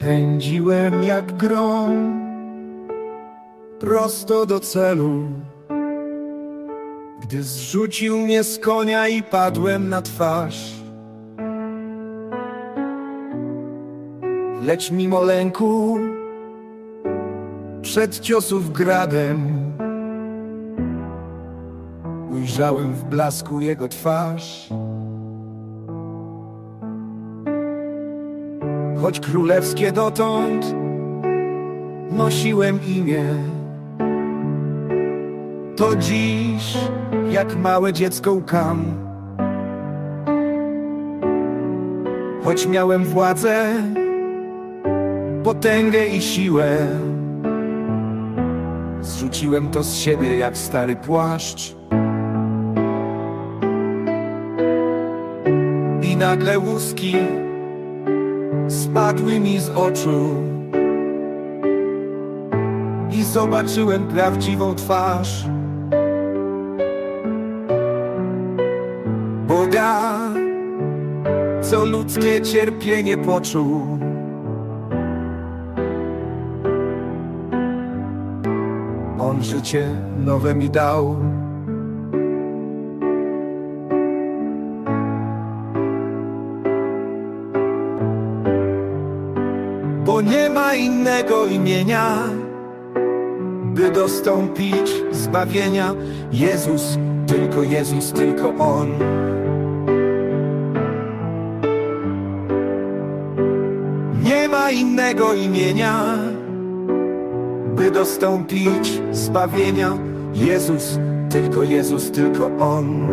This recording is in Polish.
Pędziłem jak grom Prosto do celu. Gdy zrzucił mnie z konia i padłem na twarz. Lecz mimo lęku Przed ciosów gradem Ujrzałem w blasku jego twarz Choć królewskie dotąd Nosiłem imię. To dziś jak małe dziecko łkam. Choć miałem władzę Potęgę i siłę Zrzuciłem to z siebie jak stary płaszcz. I nagle łuski Spadły mi z oczu. I zobaczyłem prawdziwą twarz. Boga Co ludzkie cierpienie poczuł. On życie nowe mi dał Bo nie ma innego imienia By dostąpić zbawienia. Jezus, tylko Jezus, tylko On. Nie ma innego imienia by dostąpić zbawienia. Jezus, tylko Jezus, tylko On